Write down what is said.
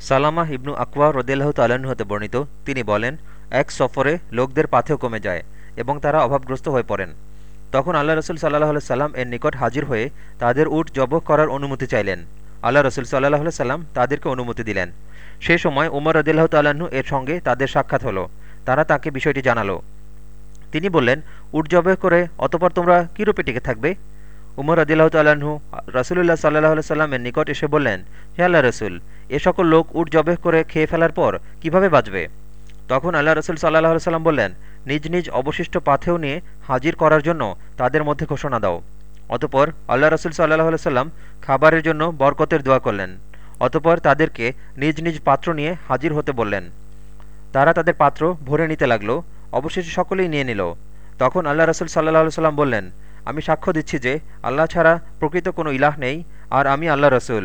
সালামাহ ইবনু আকওয়া রদিল্লাহ তাল্লাহ্ন হতে বর্ণিত, তিনি বলেন, এক সফরে লোকদের পাথেও কমে যায় এবং তারা অভাবগ্রস্ত হয়ে পড়েন। তখন আল্লাহ রসুল সাল্লাহ সাল্লাম এর নিকট হাজির হয়ে তাদের উট জবহ করার অনুমতি চাইলেন। আল্লাহ রসুল সাল্লাহ সাল্লাম তাদেরকে অনুমতি দিলেন। সে সময় উমর রদিল্লাহ তাল্লাহ্ন এর সঙ্গে তাদের সাক্ষাৎ হলো। তারা তাকে বিষয়টি জানালো। তিনি বললেন, উট জবহ করে অতপর তোমরা কীরূপে টিকে থাকবে? উমর আদিল্লাহ তাল্লাহ্ন রাসুলুল্লাহ সাল্লাহ সাল্লামের নিকট এসে বললেন, হে আল্লাহ রসুল এ সকল লোক উট জবেহ করে খেয়ে ফেলার পর কীভাবে বাঁচবে? তখন আল্লাহ রসুল সাল্লাহ সাল্লাম বললেন, নিজ নিজ অবশিষ্ট পাথেও নিয়ে হাজির করার জন্য তাদের মধ্যে ঘোষণা দাও। অতপর আল্লাহ রসুল সাল্লাহ সাল্লাম খাবারের জন্য বরকতের দোয়া করলেন। অতপর তাদেরকে নিজ নিজ পাত্র নিয়ে হাজির হতে বললেন। তারা তাদের পাত্র ভরে নিতে লাগল, অবশেষে সকলেই নিয়ে নিল। তখন আল্লাহ রসুল সাল্লাহ সাল্লাম বললেন, আমি সাক্ষ্য দিচ্ছি যে আল্লাহ ছাড়া প্রকৃত কোনো ইলাহ নেই, আর আমি আল্লাহ রসুল।